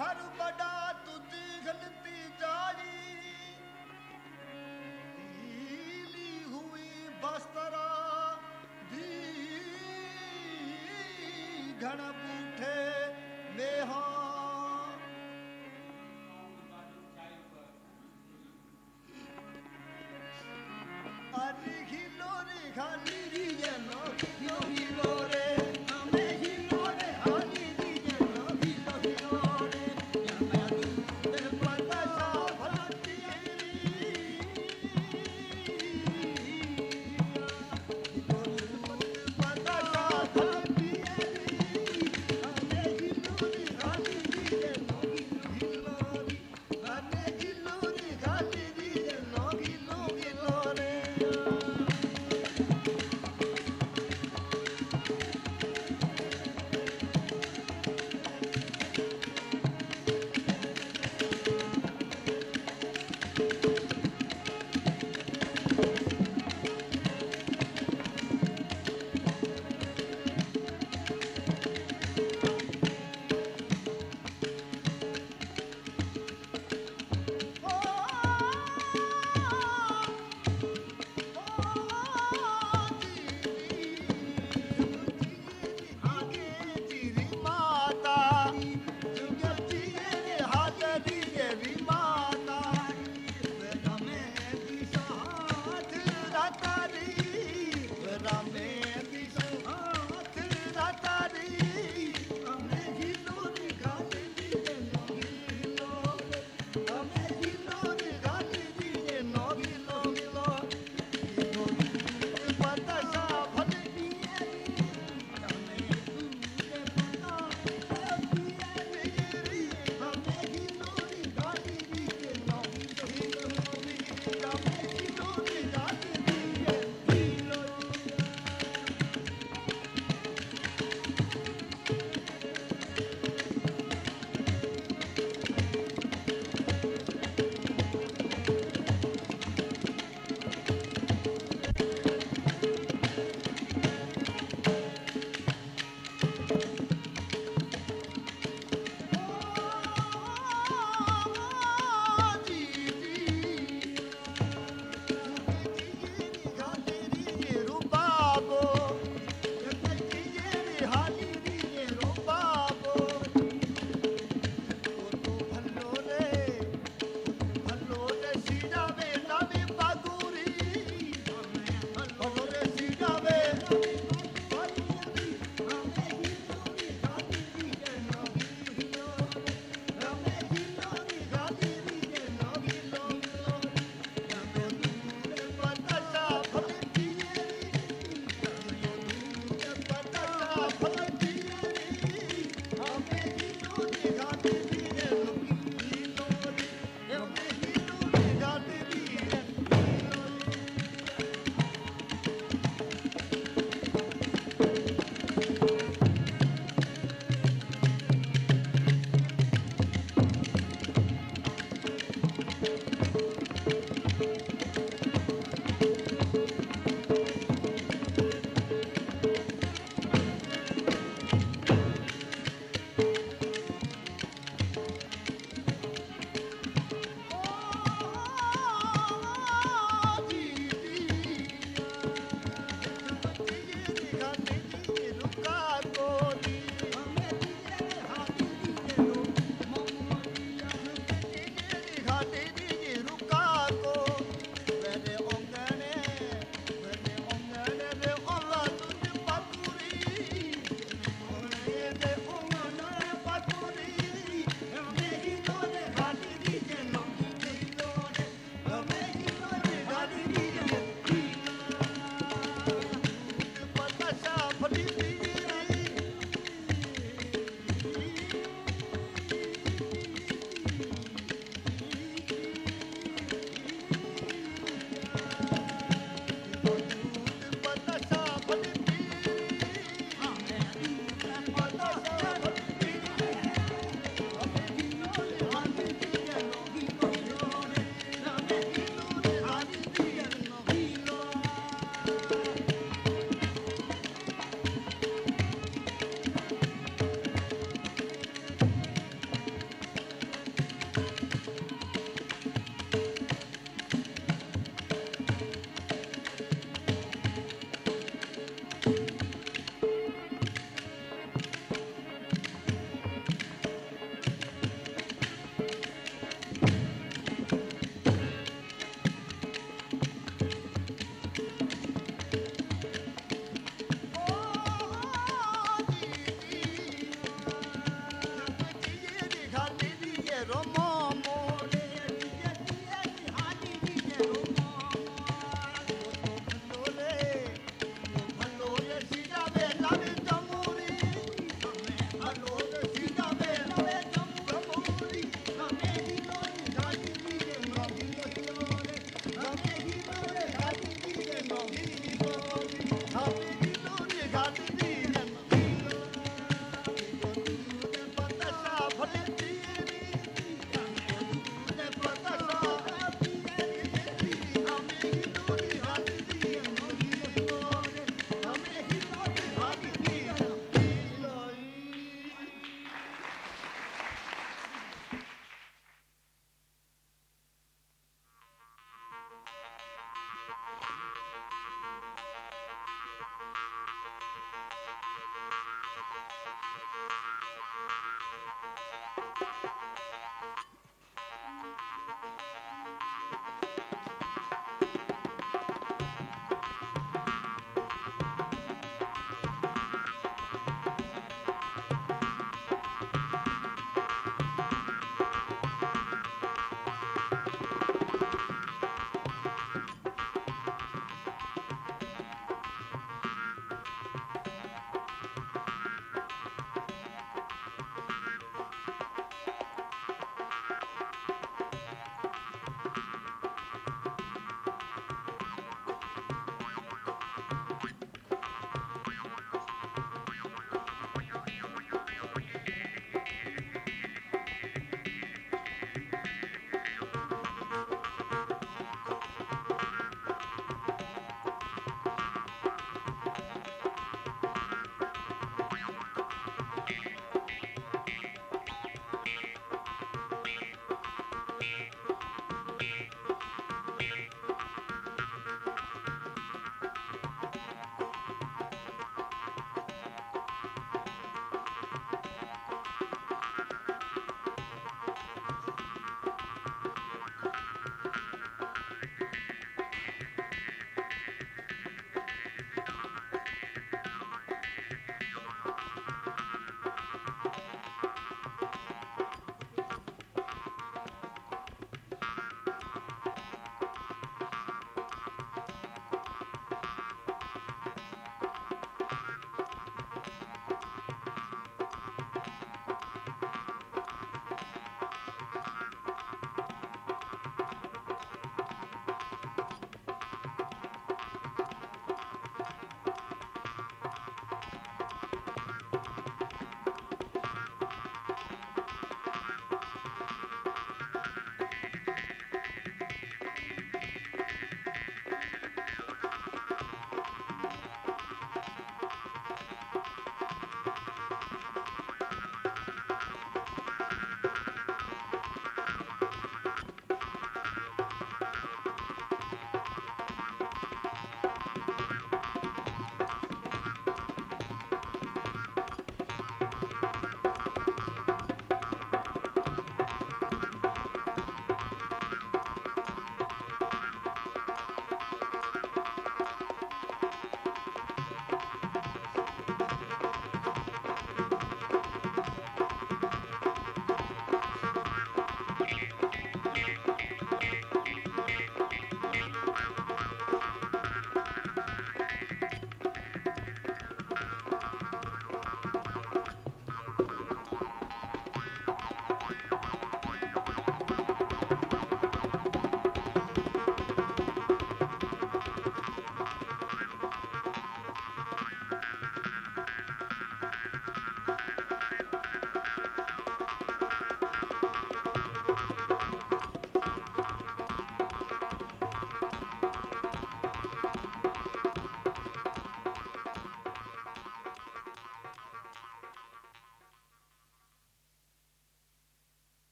घर बड़ा तू गलती जारी ली हुई बस्तरा भी घन बूठे मेहा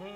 vont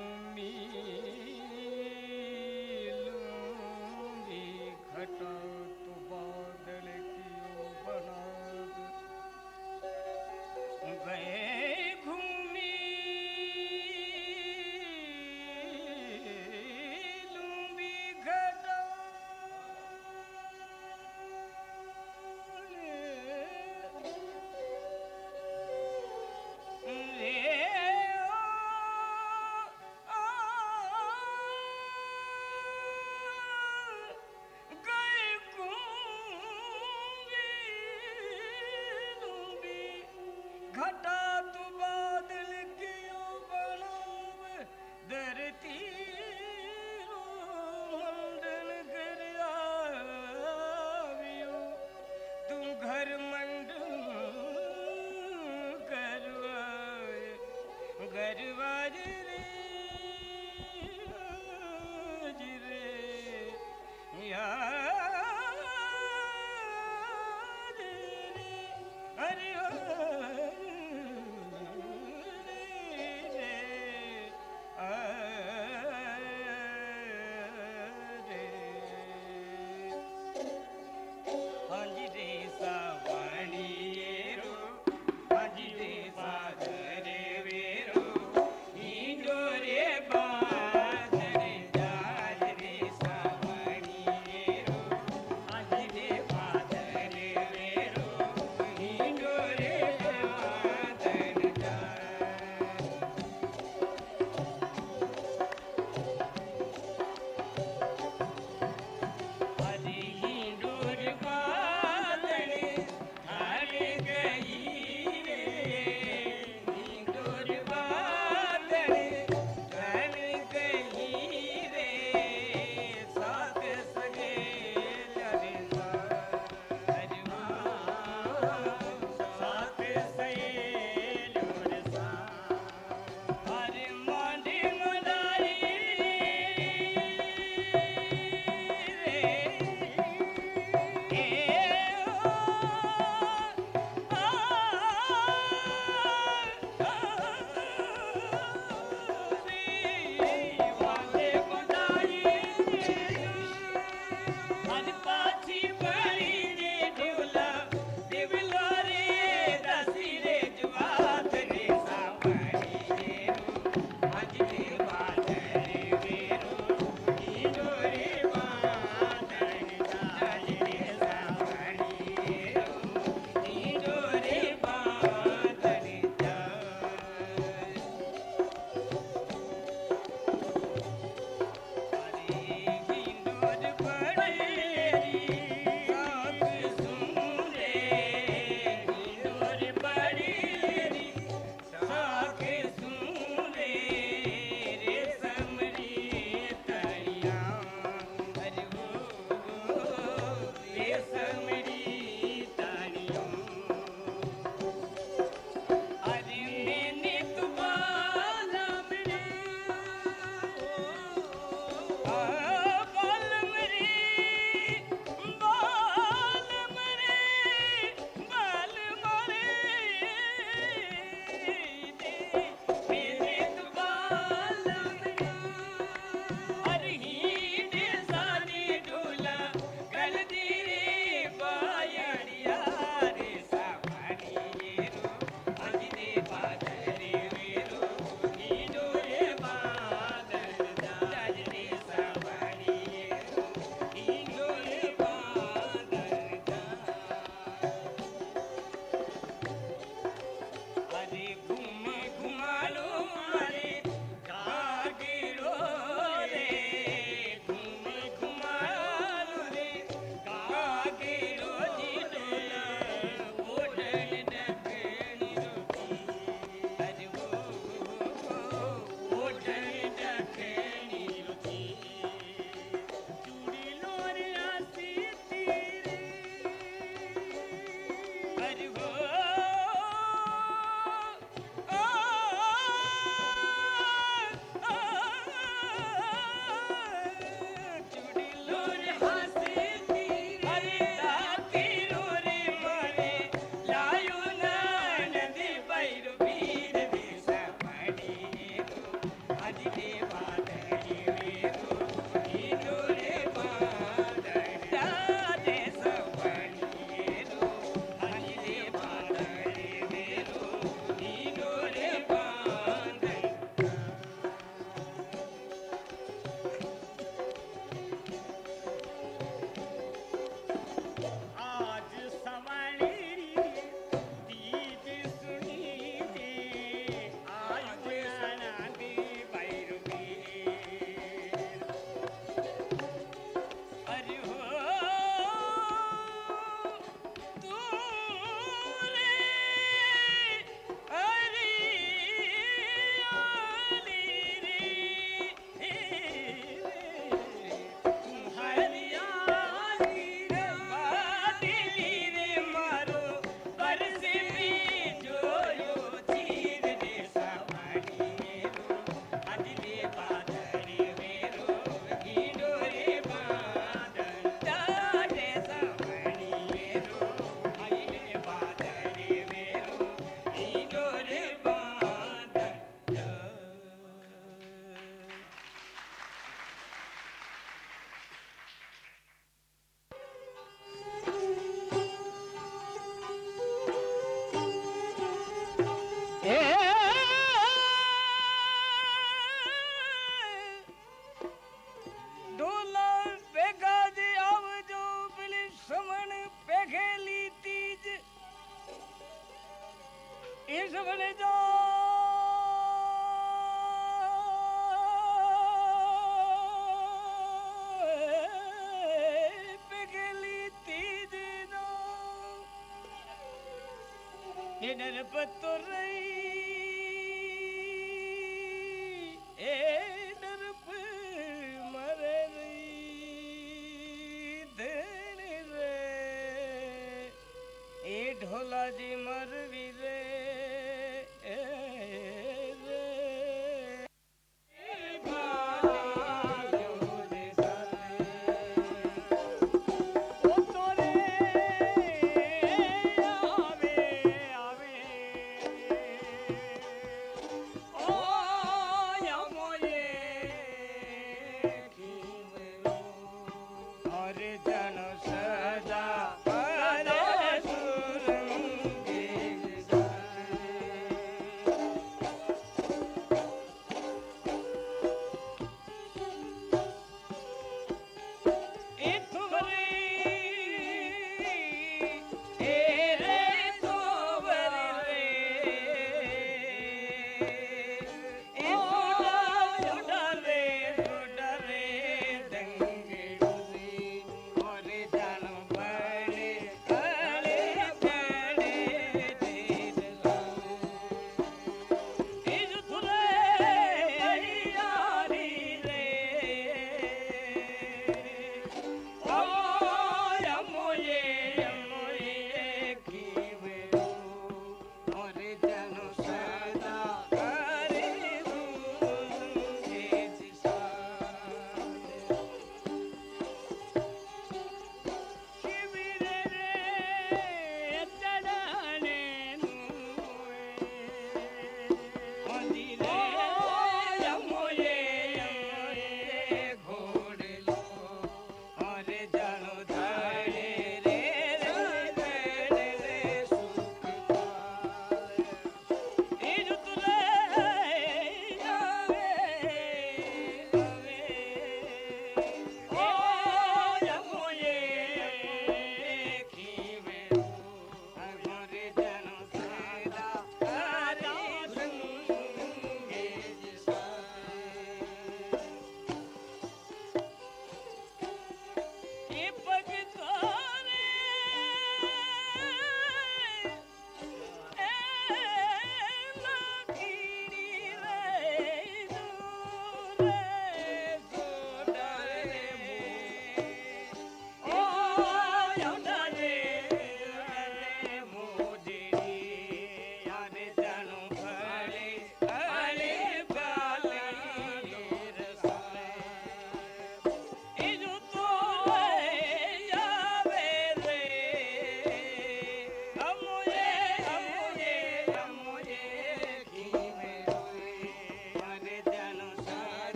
en el pastorreo.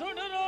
सुन लो